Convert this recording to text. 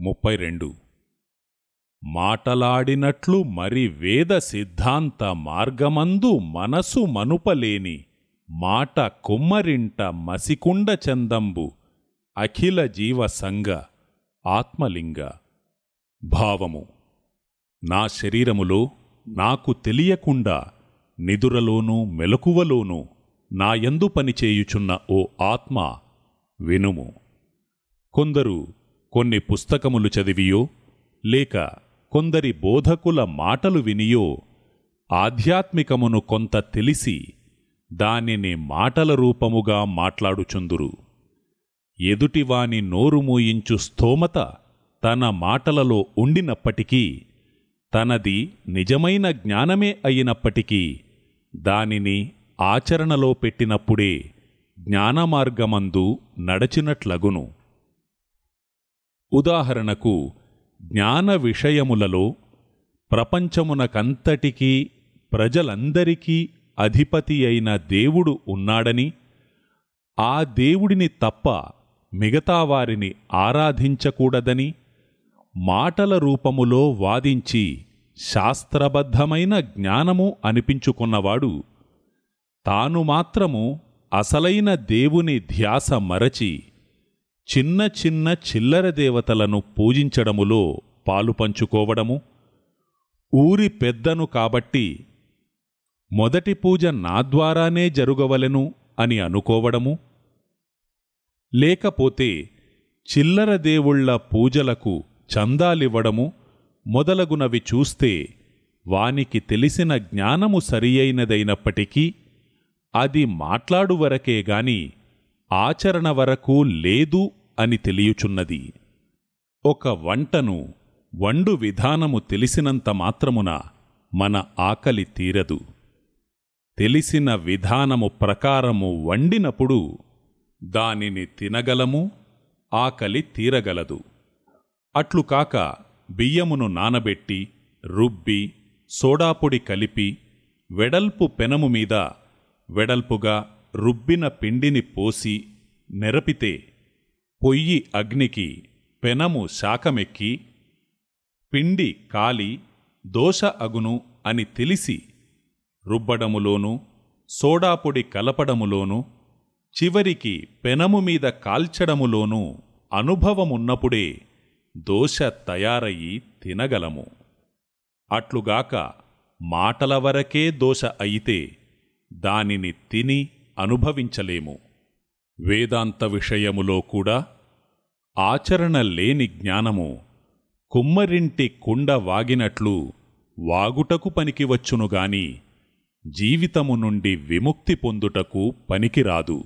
ముప్పై రెండు. మాటలాడినట్లు మరి వేద సిద్ధాంత మార్గమందు మనసు మనుపలేని మాట కుమ్మరింట మసికుండ చందంబు అఖిల జీవ సంగ ఆత్మలింగ. భావము నా శరీరములో నాకు తెలియకుండా నిదురలోనూ మెలకువలోనూ నాయందు పనిచేయుచున్న ఓ ఆత్మ వినుము. కొందరు కొన్ని పుస్తకములు చదివియో లేక కొందరి బోధకుల మాటలు వినియో ఆధ్యాత్మికమును కొంత తెలిసి దానిని మాటల రూపముగా మాట్లాడుచుందురు. ఎదుటివాని నోరు మూయించు స్థోమత తన మాటలలో ఉండినప్పటికీ తనది నిజమైన జ్ఞానమే అయినప్పటికీ దానిని ఆచరణలో పెట్టినప్పుడే జ్ఞానమార్గమందు నడచినట్లగును. ఉదాహరణకు జ్ఞాన విషయములలో ప్రపంచమునకంతటికీ ప్రజలందరికీ అధిపతి అయిన దేవుడు ఉన్నాడని ఆ దేవుడిని తప్ప మిగతా వారిని ఆరాధించకూడదని మాటల రూపములో వాదించి శాస్త్రబద్ధమైన జ్ఞానము అనిపించుకున్నవాడు తాను మాత్రము అసలైన దేవుని ధ్యాస మరచి చిన్న చిన్న చిల్లర దేవతలను పూజించడములో పాలు పంచుకోవడము ఊరి పెద్దను కాబట్టి మొదటి పూజ నా ద్వారానే జరుగవలెను అని అనుకోవడము లేకపోతే చిల్లర దేవుళ్ళ పూజలకు చందాలివ్వడము మొదలగునవి చూస్తే వానికి తెలిసిన జ్ఞానము సరియైనదైనప్పటికీ అది మాట్లాడువరకే గాని ఆచరణ వరకు లేదు అని తెలియుచున్నది. ఒక వంటను వండు విధానము తెలిసినంత మాత్రమున మన ఆకలి తీరదు. తెలిసిన విధానము ప్రకారము వండినప్పుడు దానిని తినగలము ఆకలి తీరగలదు. అట్లుకాక బియ్యమును నానబెట్టి రుబ్బి సోడాపొడి కలిపి వెడల్పు పెనము మీద వెడల్పుగా రుబ్బిన పిండిని పోసి నెరపితే పొయ్యి అగ్నికి పెనము శాఖమెక్కి పిండి కాలి దోష అగును అని తెలిసి రుబ్బడములోనూ సోడాపొడి కలపడములోనూ చివరికి పెనము మీద కాల్చడములోనూ అనుభవమున్నప్పుడే దోశ తయారయి తినగలము. అట్లుగాక మాటల వరకే దోశ అయితే దానిని తిని అనుభవించలేము. వేదాంత విషయములో కూడా ఆచరణ లేని జ్ఞానము కుమ్మరింటి కుండ వాగినట్లు వాగుటకు పనికివచ్చునుగాని జీవితము నుండి విముక్తి పొందుటకు పనికిరాదు.